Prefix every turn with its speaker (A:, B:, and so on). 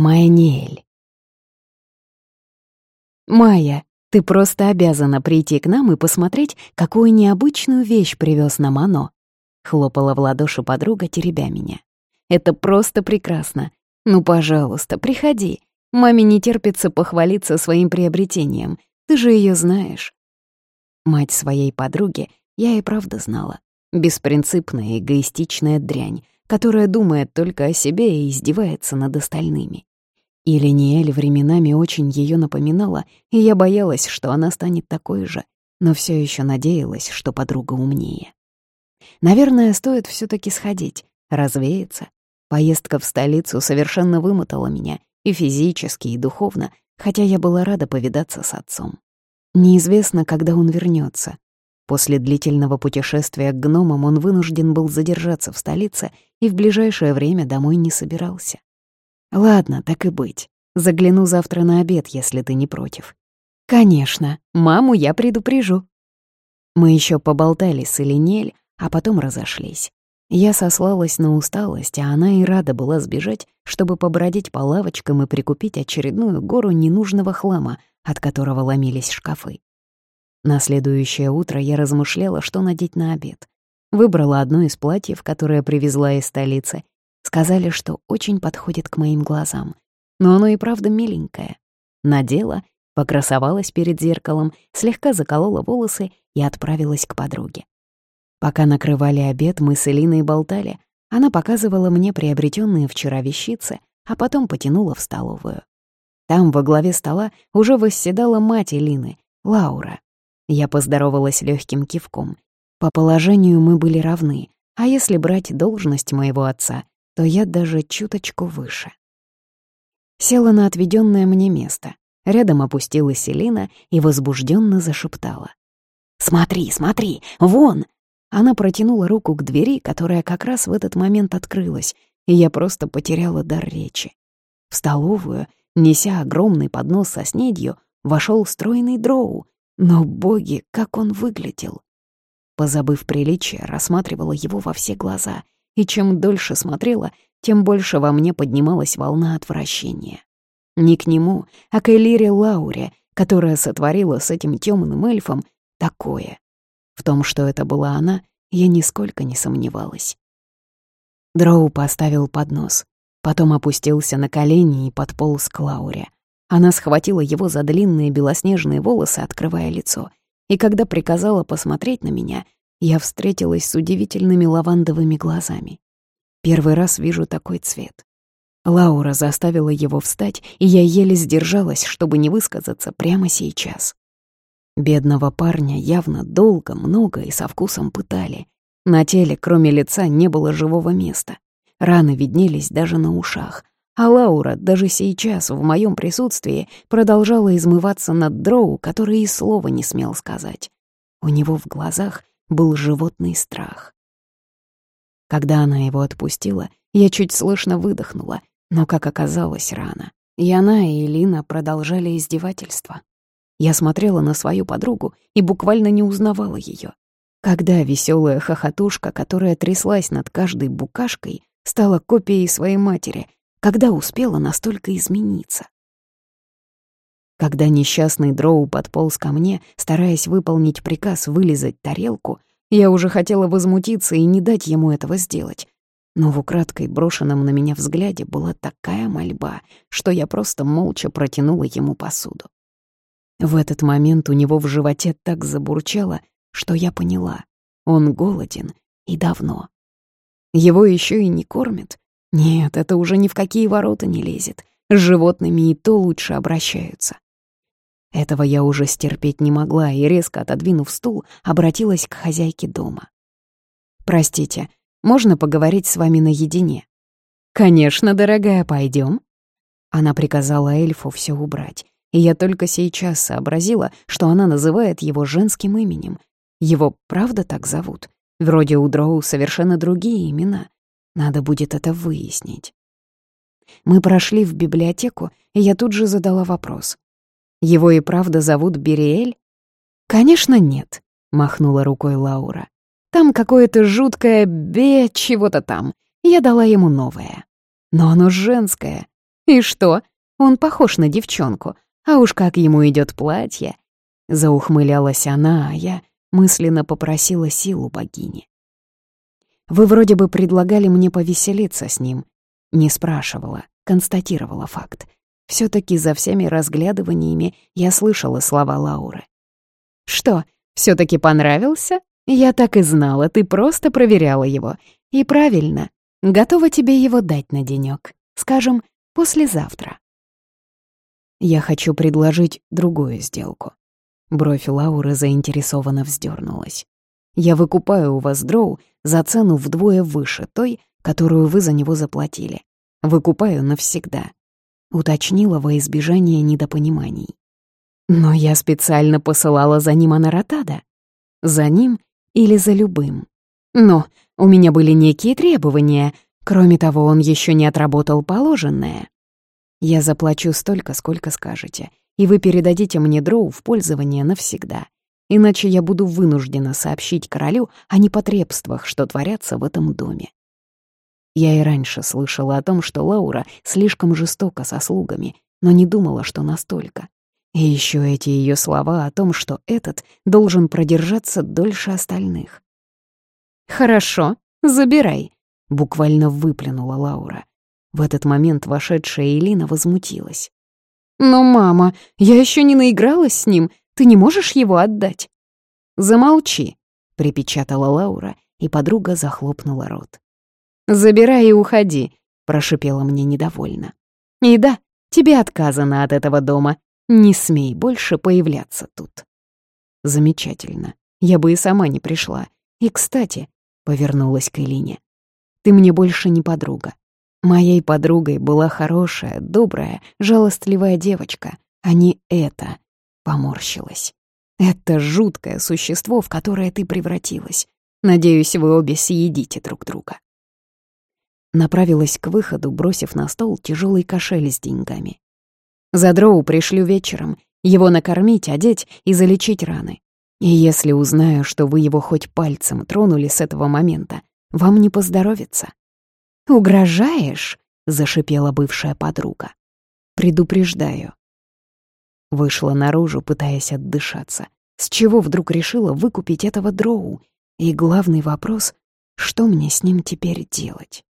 A: Майнель. «Майя, ты просто обязана прийти к нам и посмотреть, какую необычную вещь привез нам оно», — хлопала в ладоши подруга, теребя меня. «Это просто прекрасно. Ну, пожалуйста, приходи. Маме не терпится похвалиться своим приобретением. Ты же ее знаешь». Мать своей подруги я и правда знала. Беспринципная, эгоистичная дрянь, которая думает только о себе и издевается над остальными. И Линиэль временами очень ее напоминала, и я боялась, что она станет такой же, но все еще надеялась, что подруга умнее. Наверное, стоит все таки сходить, развеяться. Поездка в столицу совершенно вымотала меня и физически, и духовно, хотя я была рада повидаться с отцом. Неизвестно, когда он вернется. После длительного путешествия к гномам он вынужден был задержаться в столице и в ближайшее время домой не собирался. Ладно, так и быть. Загляну завтра на обед, если ты не против. Конечно, маму я предупрежу. Мы еще поболтали с Элинель, а потом разошлись. Я сослалась на усталость, а она и рада была сбежать, чтобы побродить по лавочкам и прикупить очередную гору ненужного хлама, от которого ломились шкафы. На следующее утро я размышляла, что надеть на обед. Выбрала одно из платьев, которое привезла из столицы. Сказали, что очень подходит к моим глазам. Но оно и правда миленькое. Надела, покрасовалась перед зеркалом, слегка заколола волосы и отправилась к подруге. Пока накрывали обед, мы с Элиной болтали. Она показывала мне приобретенные вчера вещицы, а потом потянула в столовую. Там во главе стола уже восседала мать Элины, Лаура. Я поздоровалась легким кивком. По положению мы были равны, а если брать должность моего отца, то я даже чуточку выше. Села на отведенное мне место. Рядом опустилась Селина и возбужденно зашептала. «Смотри, смотри, вон!» Она протянула руку к двери, которая как раз в этот момент открылась, и я просто потеряла дар речи. В столовую, неся огромный поднос со снедью, вошел стройный дроу, но, боги, как он выглядел! Позабыв приличие, рассматривала его во все глаза, и чем дольше смотрела, тем больше во мне поднималась волна отвращения. Не к нему, а к Элире Лауре, которая сотворила с этим темным эльфом такое. В том, что это была она, я нисколько не сомневалась. Дроу поставил поднос, потом опустился на колени и подполз к Лауре — она схватила его за длинные белоснежные волосы, открывая лицо. И когда приказала посмотреть на меня, я встретилась с удивительными лавандовыми глазами. Первый раз вижу такой цвет. Лаура заставила его встать, и я еле сдержалась, чтобы не высказаться прямо сейчас. Бедного парня явно долго, много и со вкусом пытали. На теле, кроме лица, не было живого места. Раны виднелись даже на ушах, а Лаура даже сейчас, в моем присутствии, продолжала измываться над Дроу, который и слова не смел сказать. У него в глазах был животный страх. Когда она его отпустила, я чуть слышно выдохнула, но, как оказалось, рано. И она, и Элина продолжали издевательство. Я смотрела на свою подругу и буквально не узнавала ее. Когда веселая хохотушка, которая тряслась над каждой букашкой, стала копией своей матери — когда успела настолько измениться? Когда несчастный дроу подполз ко мне, стараясь выполнить приказ вылизать тарелку, я уже хотела возмутиться и не дать ему этого сделать. Но в украдкой брошенном на меня взгляде была такая мольба, что я просто молча протянула ему посуду. В этот момент у него в животе так забурчало, что я поняла — он голоден и давно. Его еще и не кормят, нет, это уже ни в какие ворота не лезет. С животными и то лучше обращаются. Этого я уже стерпеть не могла и, резко отодвинув стул, обратилась к хозяйке дома. «Простите, можно поговорить с вами наедине?» «Конечно, дорогая, пойдем. Она приказала эльфу все убрать, и я только сейчас сообразила, что она называет его женским именем. Его правда так зовут? Вроде у Дроу совершенно другие имена. Надо будет это выяснить. Мы прошли в библиотеку, и я тут же задала вопрос. Его и правда зовут Бериэль? Конечно, нет, махнула рукой Лаура. Там какое-то жуткое бе чего-то там. Я дала ему новое. Но оно женское. И что? Он похож на девчонку, а уж как ему идет платье. Заухмылялась она, а я мысленно попросила силу богини. Вы вроде бы предлагали мне повеселиться с ним. Не спрашивала, констатировала факт. Все таки за всеми разглядываниями я слышала слова Лауры. «Что, все таки понравился? Я так и знала, ты просто проверяла его. И правильно, готова тебе его дать на денек. Скажем, послезавтра». Я хочу предложить другую сделку. Бровь Лауры заинтересованно вздернулась. Я выкупаю у вас дроу за цену вдвое выше той, которую вы за него заплатили. Выкупаю навсегда. Уточнила во избежание недопониманий. Но я специально посылала за ним Анаратада. За ним или за любым. Но у меня были некие требования. Кроме того, он еще не отработал положенное. Я заплачу столько, сколько скажете, и вы передадите мне дроу в пользование навсегда. Иначе я буду вынуждена сообщить королю о непотребствах, что творятся в этом доме. Я и раньше слышала о том, что Лаура слишком жестока со слугами, но не думала, что настолько. И еще эти ее слова о том, что этот должен продержаться дольше остальных. «Хорошо, забирай», — буквально выплюнула Лаура. В этот момент вошедшая Элина возмутилась. «Но, мама, я еще не наигралась с ним, ты не можешь его отдать?» «Замолчи», — припечатала Лаура, и подруга захлопнула рот. «Забирай и уходи», — прошипела мне недовольно. «И да, тебе отказано от этого дома. Не смей больше появляться тут». «Замечательно. Я бы и сама не пришла. И, кстати», — повернулась к Элине, — «ты мне больше не подруга. Моей подругой была хорошая, добрая, жалостливая девочка, а не это. Поморщилась. Это жуткое существо, в которое ты превратилась. Надеюсь, вы обе съедите друг друга. Направилась к выходу, бросив на стол тяжелый кошель с деньгами. За дроу пришлю вечером, его накормить, одеть и залечить раны. И если узнаю, что вы его хоть пальцем тронули с этого момента, вам не поздоровится. «Угрожаешь?» — зашипела бывшая подруга. «Предупреждаю». Вышла наружу, пытаясь отдышаться. С чего вдруг решила выкупить этого дроу? И главный вопрос — что мне с ним теперь делать?